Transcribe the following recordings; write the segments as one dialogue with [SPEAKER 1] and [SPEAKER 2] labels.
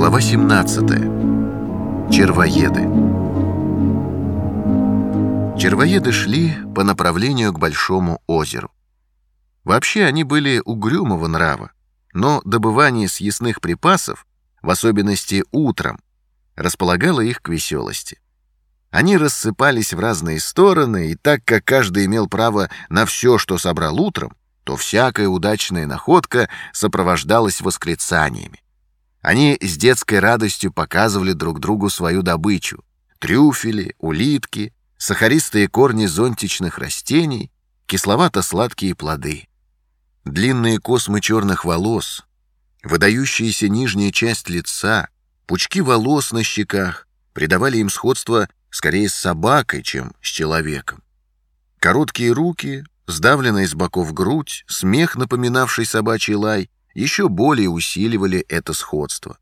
[SPEAKER 1] Глава 17. Червоеды. Червоеды шли по направлению к Большому озеру. Вообще они были угрюмого нрава, но добывание съестных припасов, в особенности утром, располагало их к веселости. Они рассыпались в разные стороны, и так как каждый имел право на все, что собрал утром, то всякая удачная находка сопровождалась восклицаниями. Они с детской радостью показывали друг другу свою добычу — трюфели, улитки, сахаристые корни зонтичных растений, кисловато-сладкие плоды. Длинные космы черных волос, выдающаяся нижняя часть лица, пучки волос на щеках придавали им сходство скорее с собакой, чем с человеком. Короткие руки, сдавленная с боков грудь, смех, напоминавший собачий лай — еще более усиливали это сходство.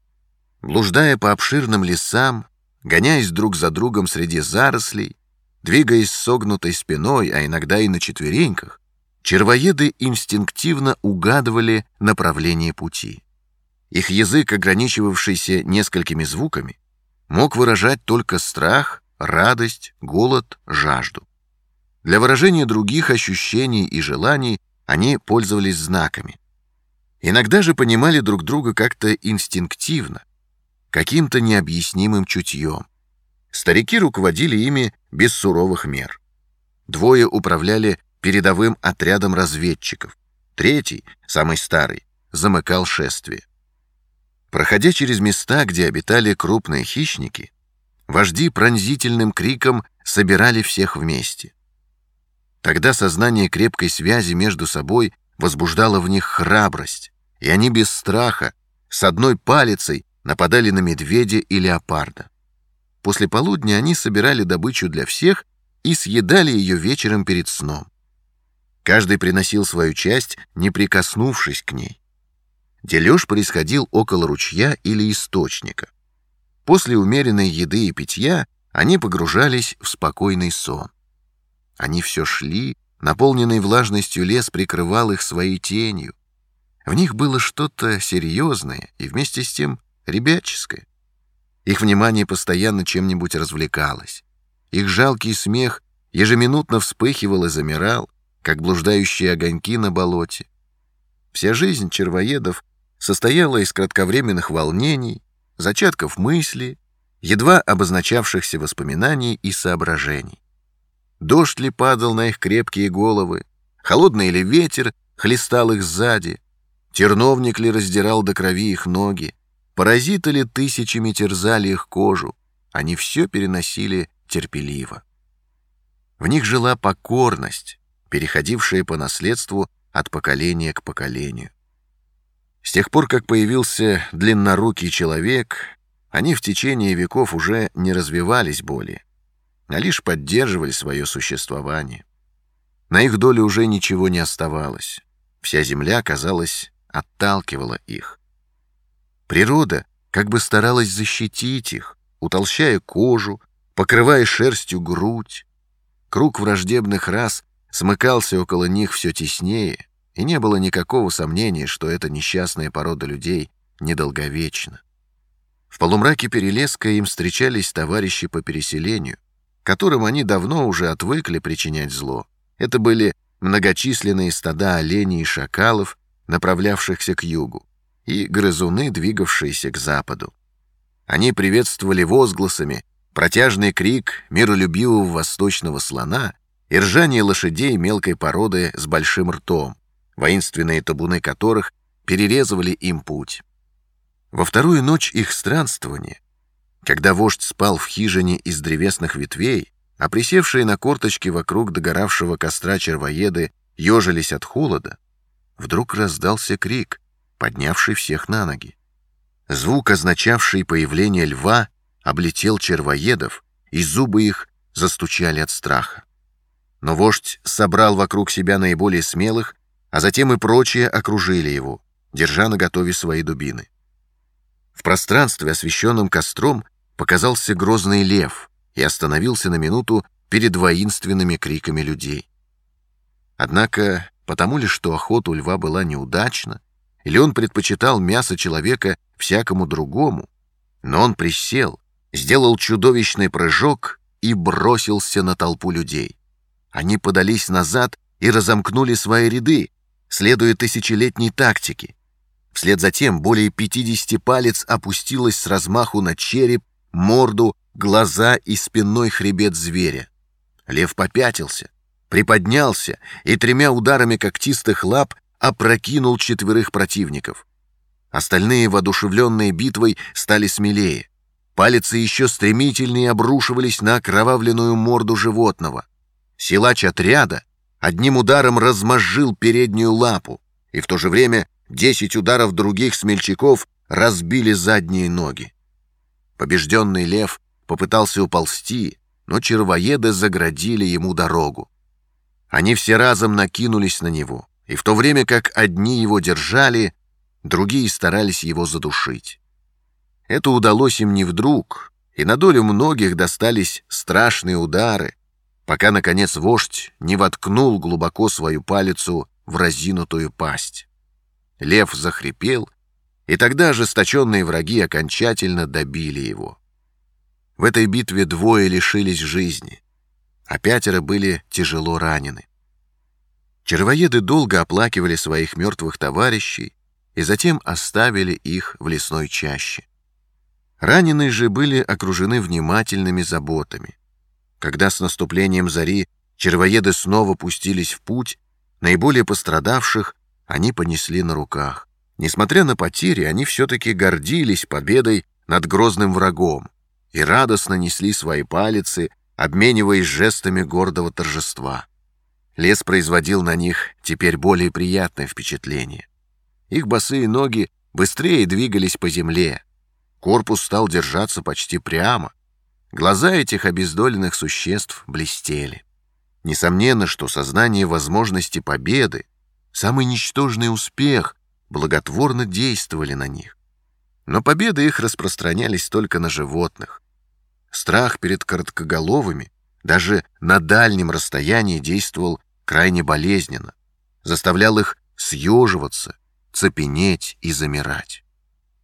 [SPEAKER 1] Блуждая по обширным лесам, гоняясь друг за другом среди зарослей, двигаясь согнутой спиной, а иногда и на четвереньках, червоеды инстинктивно угадывали направление пути. Их язык, ограничивавшийся несколькими звуками, мог выражать только страх, радость, голод, жажду. Для выражения других ощущений и желаний они пользовались знаками. Иногда же понимали друг друга как-то инстинктивно, каким-то необъяснимым чутьем. Старики руководили ими без суровых мер. Двое управляли передовым отрядом разведчиков. Третий, самый старый, замыкал шествие. Проходя через места, где обитали крупные хищники, вожди пронзительным криком собирали всех вместе. Тогда сознание крепкой связи между собой возбуждало в них храбрость, и они без страха, с одной палицей, нападали на медведя и леопарда. После полудня они собирали добычу для всех и съедали ее вечером перед сном. Каждый приносил свою часть, не прикоснувшись к ней. Дележ происходил около ручья или источника. После умеренной еды и питья они погружались в спокойный сон. Они все шли, Наполненный влажностью лес прикрывал их своей тенью. В них было что-то серьезное и вместе с тем ребяческое. Их внимание постоянно чем-нибудь развлекалось. Их жалкий смех ежеминутно вспыхивал и замирал, как блуждающие огоньки на болоте. Вся жизнь червоедов состояла из кратковременных волнений, зачатков мысли, едва обозначавшихся воспоминаний и соображений. Дождь ли падал на их крепкие головы, холодный ли ветер хлестал их сзади, терновник ли раздирал до крови их ноги, паразиты ли тысячами терзали их кожу, они все переносили терпеливо. В них жила покорность, переходившая по наследству от поколения к поколению. С тех пор, как появился длиннорукий человек, они в течение веков уже не развивались более а лишь поддерживали свое существование. На их долю уже ничего не оставалось. Вся земля, казалось, отталкивала их. Природа как бы старалась защитить их, утолщая кожу, покрывая шерстью грудь. Круг враждебных рас смыкался около них все теснее, и не было никакого сомнения, что эта несчастная порода людей недолговечна. В полумраке Перелеска им встречались товарищи по переселению, которым они давно уже отвыкли причинять зло. Это были многочисленные стада оленей и шакалов, направлявшихся к югу, и грызуны, двигавшиеся к западу. Они приветствовали возгласами протяжный крик миролюбивого восточного слона и ржание лошадей мелкой породы с большим ртом, воинственные табуны которых перерезывали им путь. Во вторую ночь их странствования когда вождь спал в хижине из древесных ветвей, а присевшие на корточки вокруг догоравшего костра червоеды ежились от холода, вдруг раздался крик, поднявший всех на ноги. Звук, означавший появление льва, облетел червоедов, и зубы их застучали от страха. Но вождь собрал вокруг себя наиболее смелых, а затем и прочие окружили его, держа наготове свои дубины. В пространстве, освещенном костром, показался грозный лев и остановился на минуту перед воинственными криками людей. Однако, потому ли, что охота у льва была неудачна, или он предпочитал мясо человека всякому другому, Но он присел, сделал чудовищный прыжок и бросился на толпу людей. Они подались назад и разомкнули свои ряды, следуя тысячелетней тактике. Вслед за тем более 50 палец опустилось с размаху на череп, морду, глаза и спинной хребет зверя. Лев попятился, приподнялся и тремя ударами когтистых лап опрокинул четверых противников. Остальные, воодушевленные битвой, стали смелее. Палицы еще стремительнее обрушивались на окровавленную морду животного. Силач отряда одним ударом размозжил переднюю лапу, и в то же время десять ударов других смельчаков разбили задние ноги. Побежденный лев попытался уползти, но червоеды заградили ему дорогу. Они все разом накинулись на него, и в то время как одни его держали, другие старались его задушить. Это удалось им не вдруг, и на долю многих достались страшные удары, пока, наконец, вождь не воткнул глубоко свою палицу в разинутую пасть. Лев захрипел, и тогда ожесточенные враги окончательно добили его. В этой битве двое лишились жизни, а пятеро были тяжело ранены. Червоеды долго оплакивали своих мертвых товарищей и затем оставили их в лесной чаще. Раненые же были окружены внимательными заботами. Когда с наступлением зари червоеды снова пустились в путь, наиболее пострадавших они понесли на руках. Несмотря на потери, они все-таки гордились победой над грозным врагом и радостно несли свои палицы, обмениваясь жестами гордого торжества. Лес производил на них теперь более приятное впечатление. Их босые ноги быстрее двигались по земле. Корпус стал держаться почти прямо. Глаза этих обездоленных существ блестели. Несомненно, что сознание возможности победы, самый ничтожный успех, благотворно действовали на них. Но победы их распространялись только на животных. Страх перед короткоголовыми даже на дальнем расстоянии действовал крайне болезненно, заставлял их съеживаться, цепенеть и замирать.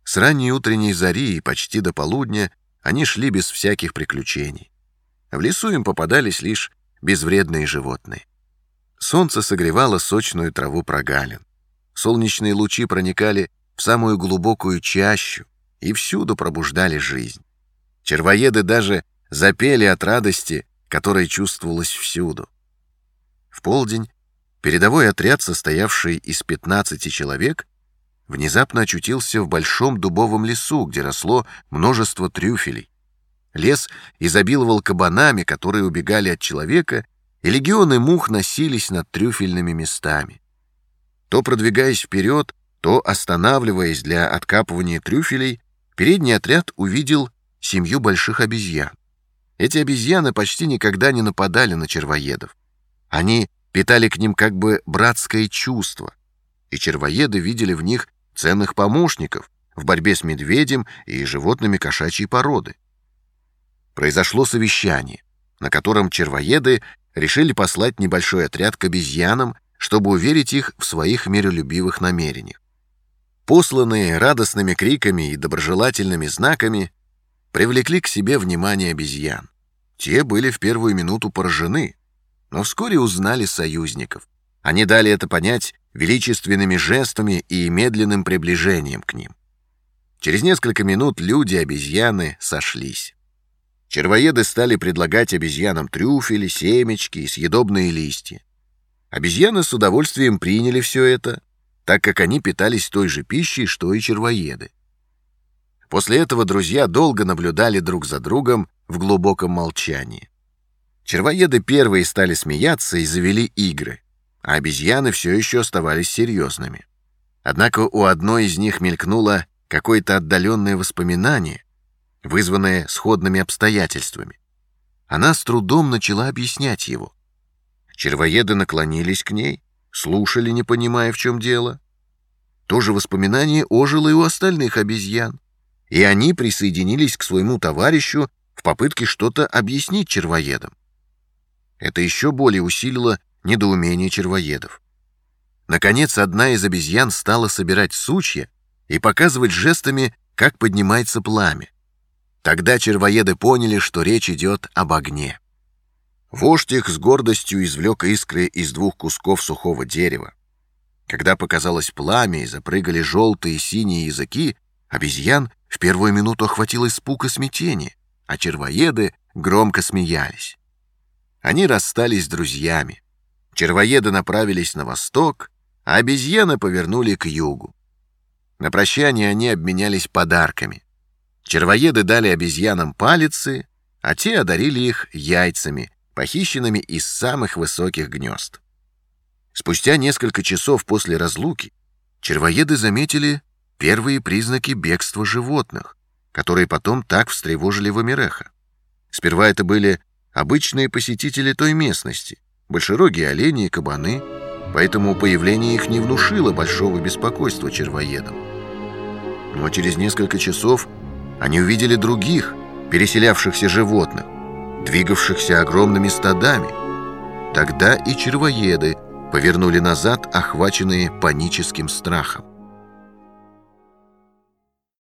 [SPEAKER 1] С ранней утренней зари и почти до полудня они шли без всяких приключений. В лесу им попадались лишь безвредные животные. Солнце согревало сочную траву прогалин. Солнечные лучи проникали в самую глубокую чащу и всюду пробуждали жизнь. Червоеды даже запели от радости, которая чувствовалась всюду. В полдень передовой отряд, состоявший из 15 человек, внезапно очутился в большом дубовом лесу, где росло множество трюфелей. Лес изобиловал кабанами, которые убегали от человека, и легионы мух носились над трюфельными местами. То продвигаясь вперед, то останавливаясь для откапывания трюфелей, передний отряд увидел семью больших обезьян. Эти обезьяны почти никогда не нападали на червоедов. Они питали к ним как бы братское чувство, и червоеды видели в них ценных помощников в борьбе с медведем и животными кошачьей породы. Произошло совещание, на котором червоеды решили послать небольшой отряд к обезьянам, чтобы уверить их в своих миролюбивых намерениях. Посланные радостными криками и доброжелательными знаками привлекли к себе внимание обезьян. Те были в первую минуту поражены, но вскоре узнали союзников. Они дали это понять величественными жестами и медленным приближением к ним. Через несколько минут люди-обезьяны сошлись. Червоеды стали предлагать обезьянам трюфели, семечки и съедобные листья. Обезьяны с удовольствием приняли все это, так как они питались той же пищей, что и червоеды. После этого друзья долго наблюдали друг за другом в глубоком молчании. Червоеды первые стали смеяться и завели игры, а обезьяны все еще оставались серьезными. Однако у одной из них мелькнуло какое-то отдаленное воспоминание, вызванное сходными обстоятельствами. Она с трудом начала объяснять его. Червоеды наклонились к ней, слушали, не понимая, в чем дело. То же воспоминание ожило и у остальных обезьян, и они присоединились к своему товарищу в попытке что-то объяснить червоедам. Это еще более усилило недоумение червоедов. Наконец, одна из обезьян стала собирать сучья и показывать жестами, как поднимается пламя. Тогда червоеды поняли, что речь идет об огне. Вождь их с гордостью извлек искры из двух кусков сухого дерева. Когда показалось пламя и запрыгали желтые и синие языки, обезьян в первую минуту охватил испуг и смятение, а червоеды громко смеялись. Они расстались с друзьями. Червоеды направились на восток, а обезьяны повернули к югу. На прощание они обменялись подарками. Червоеды дали обезьянам палицы, а те одарили их яйцами, похищенными из самых высоких гнезд. Спустя несколько часов после разлуки червоеды заметили первые признаки бегства животных, которые потом так встревожили Вамиреха. Сперва это были обычные посетители той местности, большерогие олени и кабаны, поэтому появление их не внушило большого беспокойства червоедам. Но через несколько часов они увидели других, переселявшихся животных, двигавшихся огромными стадами. Тогда и червоеды повернули назад, охваченные паническим страхом.